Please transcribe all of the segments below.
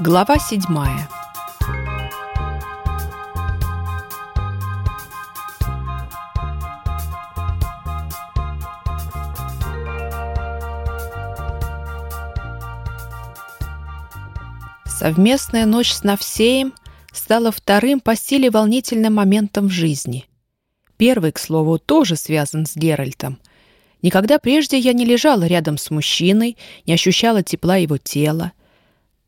Глава седьмая Совместная ночь с Навсеем стала вторым по силе волнительным моментом в жизни. Первый, к слову, тоже связан с Геральтом. Никогда прежде я не лежала рядом с мужчиной, не ощущала тепла его тела.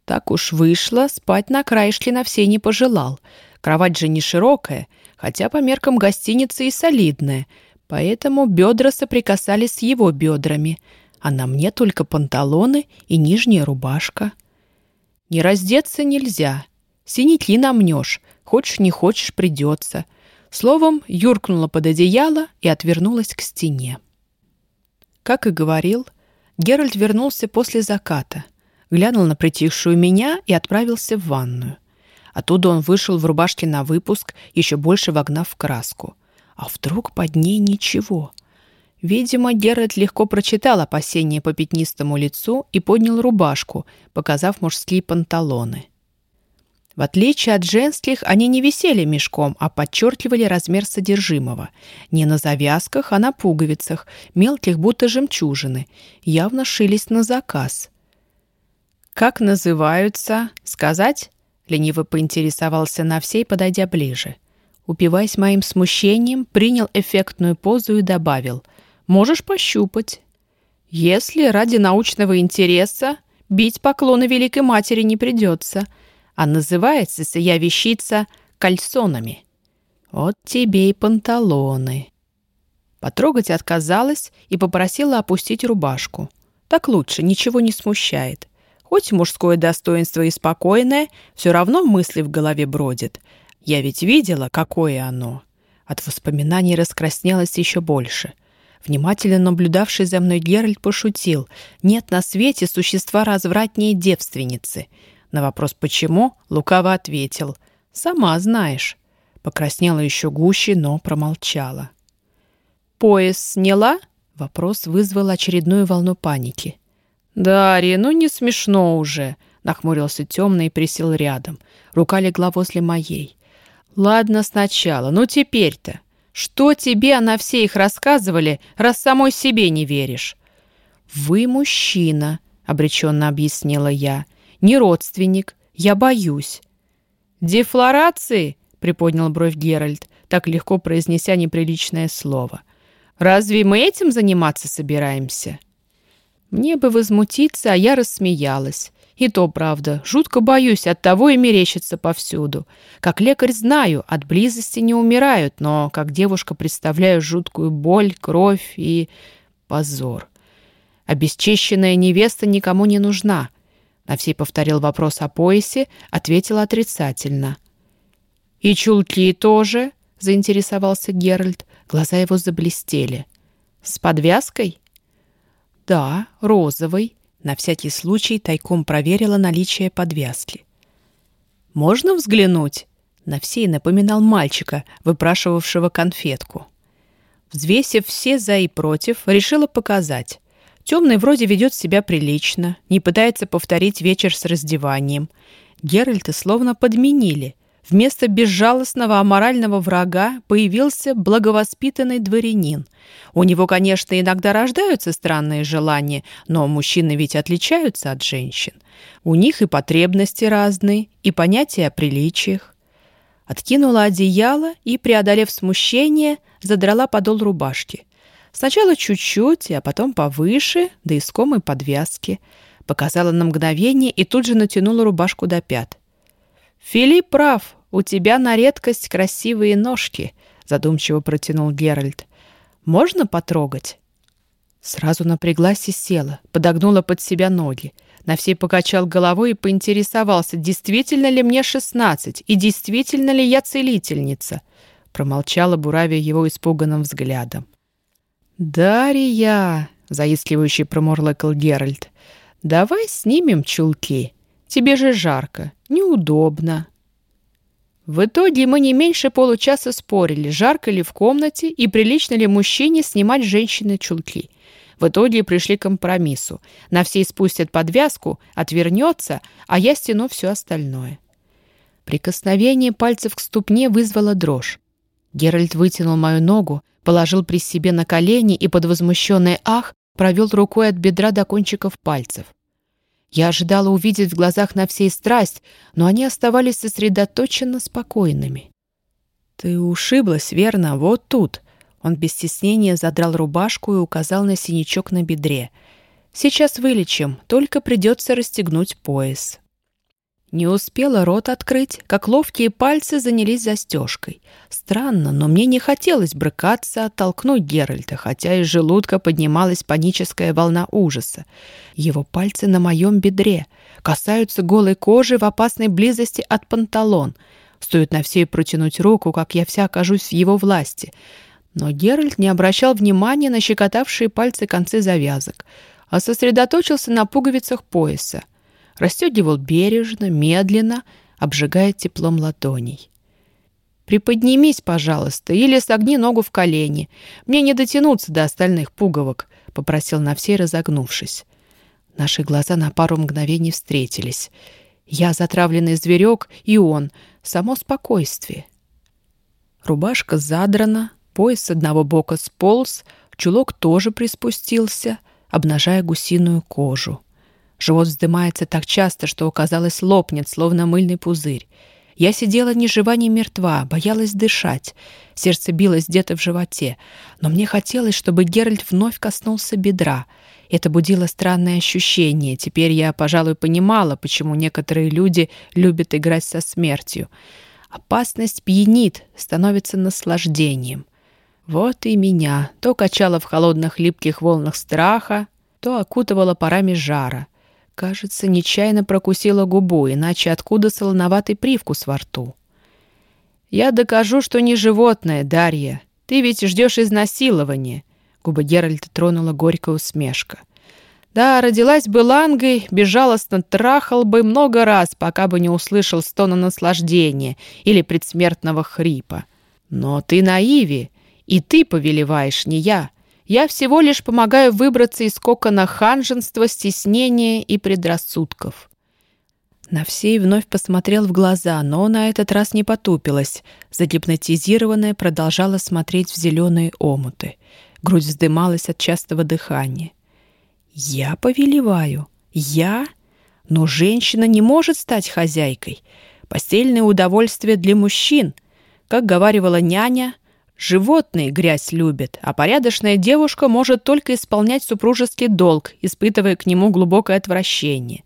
Так уж вышло, спать на краешке на все не пожелал. Кровать же не широкая, хотя по меркам гостиницы и солидная, поэтому бедра соприкасались с его бедрами, а на мне только панталоны и нижняя рубашка. Не раздеться нельзя, синяки намнешь, хочешь не хочешь придется. Словом, юркнула под одеяло и отвернулась к стене. Как и говорил, Геральт вернулся после заката, глянул на притихшую меня и отправился в ванную. Оттуда он вышел в рубашке на выпуск, еще больше вогнав в краску. А вдруг под ней ничего? Видимо, Геральт легко прочитал опасения по пятнистому лицу и поднял рубашку, показав мужские панталоны. В отличие от женских, они не висели мешком, а подчеркивали размер содержимого. Не на завязках, а на пуговицах, мелких будто жемчужины. Явно шились на заказ. «Как называются? Сказать?» — лениво поинтересовался на всей, подойдя ближе. Упиваясь моим смущением, принял эффектную позу и добавил. «Можешь пощупать». «Если ради научного интереса бить поклоны Великой Матери не придется», — а называется сия вещица кальсонами. Вот тебе и панталоны. Потрогать отказалась и попросила опустить рубашку. Так лучше, ничего не смущает. Хоть мужское достоинство и спокойное, все равно мысли в голове бродят. Я ведь видела, какое оно. От воспоминаний раскраснелось еще больше. Внимательно наблюдавший за мной Геральт пошутил. «Нет на свете существа развратнее девственницы. На вопрос «почему?» лукаво ответил. «Сама знаешь». Покраснела еще гуще, но промолчала. «Пояс сняла?» Вопрос вызвал очередную волну паники. «Дарья, ну не смешно уже!» Нахмурился темный и присел рядом. Рука легла возле моей. «Ладно сначала, ну теперь-то. Что тебе на все их рассказывали, раз самой себе не веришь?» «Вы мужчина», — обреченно объяснила я не родственник. Я боюсь». «Дефлорации?» — приподнял бровь Геральт, так легко произнеся неприличное слово. «Разве мы этим заниматься собираемся?» Мне бы возмутиться, а я рассмеялась. И то правда, жутко боюсь, от того и мерещится повсюду. Как лекарь знаю, от близости не умирают, но как девушка представляю жуткую боль, кровь и позор. Обесчищенная невеста никому не нужна. Навсей повторил вопрос о поясе, ответила отрицательно. «И чулки тоже?» — заинтересовался Геральт. Глаза его заблестели. «С подвязкой?» «Да, розовый». На всякий случай тайком проверила наличие подвязки. «Можно взглянуть?» Навсей напоминал мальчика, выпрашивавшего конфетку. Взвесив все «за» и «против», решила показать. Темный вроде ведет себя прилично, не пытается повторить вечер с раздеванием. Геральта словно подменили. Вместо безжалостного аморального врага появился благовоспитанный дворянин. У него, конечно, иногда рождаются странные желания, но мужчины ведь отличаются от женщин. У них и потребности разные, и понятия о приличиях. Откинула одеяло и, преодолев смущение, задрала подол рубашки. Сначала чуть-чуть, а потом повыше, до искомой подвязки. Показала на мгновение и тут же натянула рубашку до пят. «Филипп прав, у тебя на редкость красивые ножки», задумчиво протянул Геральт. «Можно потрогать?» Сразу напряглась и села, подогнула под себя ноги. На всей покачал головой и поинтересовался, действительно ли мне шестнадцать и действительно ли я целительница. Промолчала, буравя его испуганным взглядом. «Дарья!» — заискивающий промурлыкал Геральт. «Давай снимем чулки. Тебе же жарко, неудобно». В итоге мы не меньше получаса спорили, жарко ли в комнате и прилично ли мужчине снимать женщины чулки. В итоге пришли к компромиссу. На всей спустят подвязку, отвернется, а я стяну все остальное. Прикосновение пальцев к ступне вызвало дрожь. Геральт вытянул мою ногу, положил при себе на колени и под возмущенный ах провел рукой от бедра до кончиков пальцев. Я ожидала увидеть в глазах на всей страсть, но они оставались сосредоточенно спокойными. «Ты ушиблась, верно? Вот тут!» Он без стеснения задрал рубашку и указал на синячок на бедре. «Сейчас вылечим, только придется расстегнуть пояс». Не успела рот открыть, как ловкие пальцы занялись застежкой. Странно, но мне не хотелось брыкаться, оттолкнуть Геральта, хотя из желудка поднималась паническая волна ужаса. Его пальцы на моем бедре касаются голой кожи в опасной близости от панталон. Стоит на всей протянуть руку, как я вся окажусь в его власти. Но Геральт не обращал внимания на щекотавшие пальцы концы завязок, а сосредоточился на пуговицах пояса — расстегивал бережно, медленно, обжигая теплом ладоней. «Приподнимись, пожалуйста, или согни ногу в колени. Мне не дотянуться до остальных пуговок», — попросил на всей, разогнувшись. Наши глаза на пару мгновений встретились. Я затравленный зверек, и он. Само спокойствие. Рубашка задрана, пояс с одного бока сполз, чулок тоже приспустился, обнажая гусиную кожу. Живот вздымается так часто, что, казалось, лопнет, словно мыльный пузырь. Я сидела ни жива, ни мертва, боялась дышать. Сердце билось где-то в животе. Но мне хотелось, чтобы Геральт вновь коснулся бедра. Это будило странное ощущение. Теперь я, пожалуй, понимала, почему некоторые люди любят играть со смертью. Опасность пьянит, становится наслаждением. Вот и меня то качало в холодных липких волнах страха, то окутывало парами жара — Кажется, нечаянно прокусила губу, иначе откуда солоноватый привкус во рту? «Я докажу, что не животное, Дарья. Ты ведь ждешь изнасилования». Губы Геральта тронула горькая усмешка. «Да, родилась бы лангой, безжалостно трахал бы много раз, пока бы не услышал стона наслаждения или предсмертного хрипа. Но ты наиви, и ты повелеваешь, не я. Я всего лишь помогаю выбраться из кокона ханженства, стеснения и предрассудков». Навсей вновь посмотрел в глаза, но на этот раз не потупилась. Загипнотизированная продолжала смотреть в зеленые омуты. Грудь вздымалась от частого дыхания. «Я повелеваю? Я? Но женщина не может стать хозяйкой. Постельное удовольствие для мужчин. Как говаривала няня, Животные грязь любят, а порядочная девушка может только исполнять супружеский долг, испытывая к нему глубокое отвращение.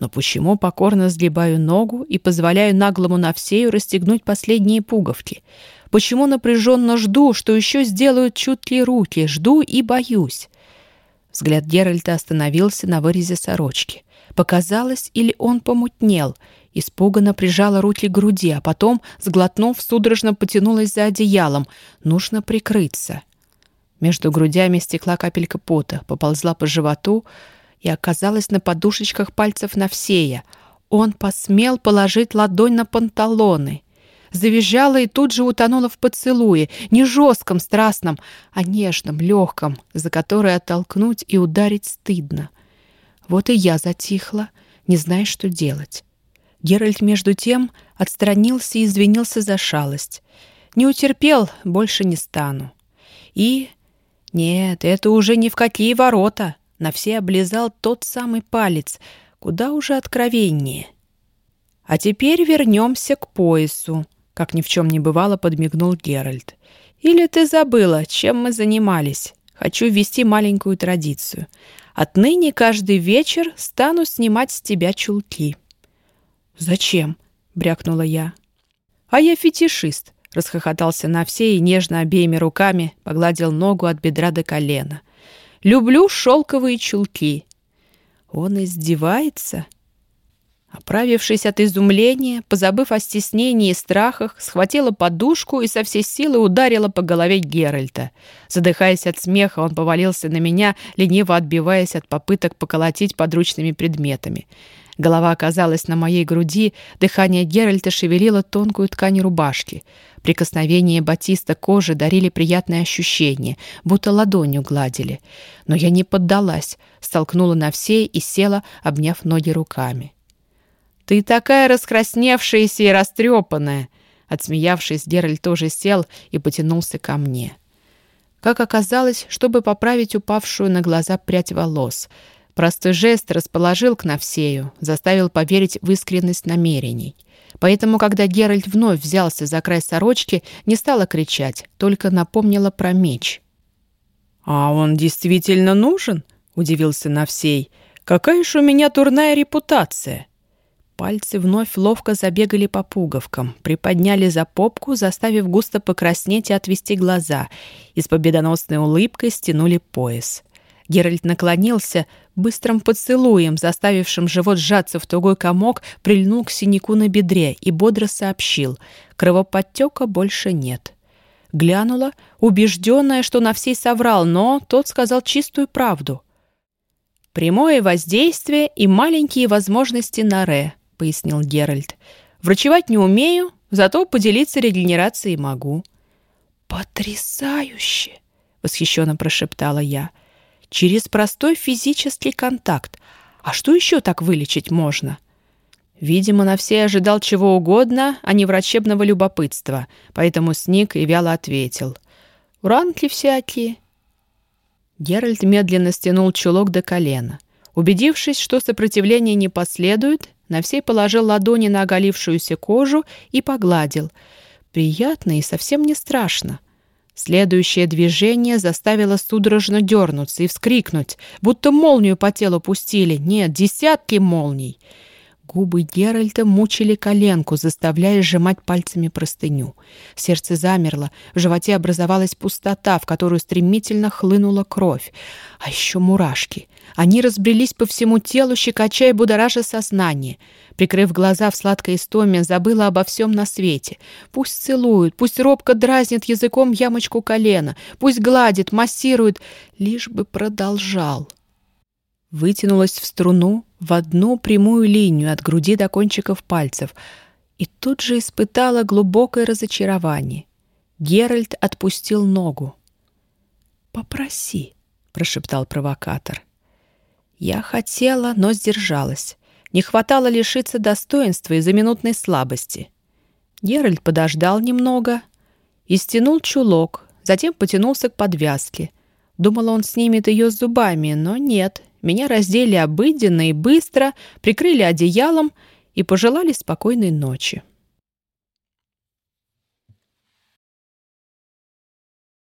Но почему покорно сгибаю ногу и позволяю наглому Навсею расстегнуть последние пуговки? Почему напряженно жду, что еще сделают чуткие руки? Жду и боюсь. Взгляд Геральта остановился на вырезе сорочки. Показалось, или он помутнел — Испуганно прижала руки к груди, а потом, сглотнув, судорожно потянулась за одеялом. Нужно прикрыться. Между грудями стекла капелька пота, поползла по животу и оказалась на подушечках пальцев Навсея. Он посмел положить ладонь на панталоны. Завизжала и тут же утонула в поцелуе, не жестком, страстном, а нежном, легком, за которое оттолкнуть и ударить стыдно. Вот и я затихла, не зная, что делать. Геральт, между тем, отстранился и извинился за шалость. «Не утерпел, больше не стану». И... Нет, это уже ни в какие ворота. На все облизал тот самый палец, куда уже откровеннее. А теперь вернемся к поясу, как ни в чем не бывало, подмигнул Геральт. Или ты забыла, чем мы занимались? Хочу ввести маленькую традицию. Отныне каждый вечер стану снимать с тебя чулки. «Зачем?» — брякнула я. «А я фетишист», — расхохотался на все и нежно обеими руками погладил ногу от бедра до колена. «Люблю шелковые чулки». «Он издевается?» Оправившись от изумления, позабыв о стеснении и страхах, схватила подушку и со всей силы ударила по голове Геральта. Задыхаясь от смеха, он повалился на меня, лениво отбиваясь от попыток поколотить подручными предметами. Голова оказалась на моей груди, дыхание Геральта шевелило тонкую ткань рубашки. Прикосновения батиста кожи дарили приятное ощущение, будто ладонью гладили. Но я не поддалась, столкнула на все и села, обняв ноги руками. «Ты такая раскрасневшаяся и растрепанная!» Отсмеявшись, Геральт тоже сел и потянулся ко мне. Как оказалось, чтобы поправить упавшую на глаза прядь волос — Простой жест расположил к Навсею, заставил поверить в искренность намерений. Поэтому, когда Геральт вновь взялся за край сорочки, не стала кричать, только напомнила про меч. «А он действительно нужен?» — удивился Навсей. «Какая ж у меня турная репутация!» Пальцы вновь ловко забегали по пуговкам, приподняли за попку, заставив густо покраснеть и отвести глаза, и с победоносной улыбкой стянули пояс. Геральт наклонился, быстрым поцелуем, заставившим живот сжаться в тугой комок, прильнул к синяку на бедре и бодро сообщил — кровоподтека больше нет. Глянула, убежденная, что на всей соврал, но тот сказал чистую правду. «Прямое воздействие и маленькие возможности на Ре», — пояснил Геральт. «Врачевать не умею, зато поделиться регенерацией могу». «Потрясающе!» — восхищенно прошептала я — через простой физический контакт. А что еще так вылечить можно? Видимо, на все ожидал чего угодно, а не врачебного любопытства, поэтому сник и вяло ответил. «Ранки всякие». Геральт медленно стянул чулок до колена. Убедившись, что сопротивления не последует, на всей положил ладони на оголившуюся кожу и погладил. Приятно и совсем не страшно. Следующее движение заставило судорожно дернуться и вскрикнуть, будто молнию по телу пустили. Нет, десятки молний. Губы Геральта мучили коленку, заставляя сжимать пальцами простыню. Сердце замерло, в животе образовалась пустота, в которую стремительно хлынула кровь. А еще мурашки. Они разбрелись по всему телу, щекоча и будоража сознание. Прикрыв глаза в сладкой истоме, забыла обо всем на свете. Пусть целует, пусть робко дразнит языком ямочку колена, пусть гладит, массирует, лишь бы продолжал. Вытянулась в струну, в одну прямую линию от груди до кончиков пальцев, и тут же испытала глубокое разочарование. Геральт отпустил ногу. «Попроси», — прошептал провокатор. Я хотела, но сдержалась. Не хватало лишиться достоинства из-за минутной слабости. Геральт подождал немного и стянул чулок, затем потянулся к подвязке. Думала, он снимет ее с зубами, но нет. Меня раздели обыденно и быстро, прикрыли одеялом и пожелали спокойной ночи.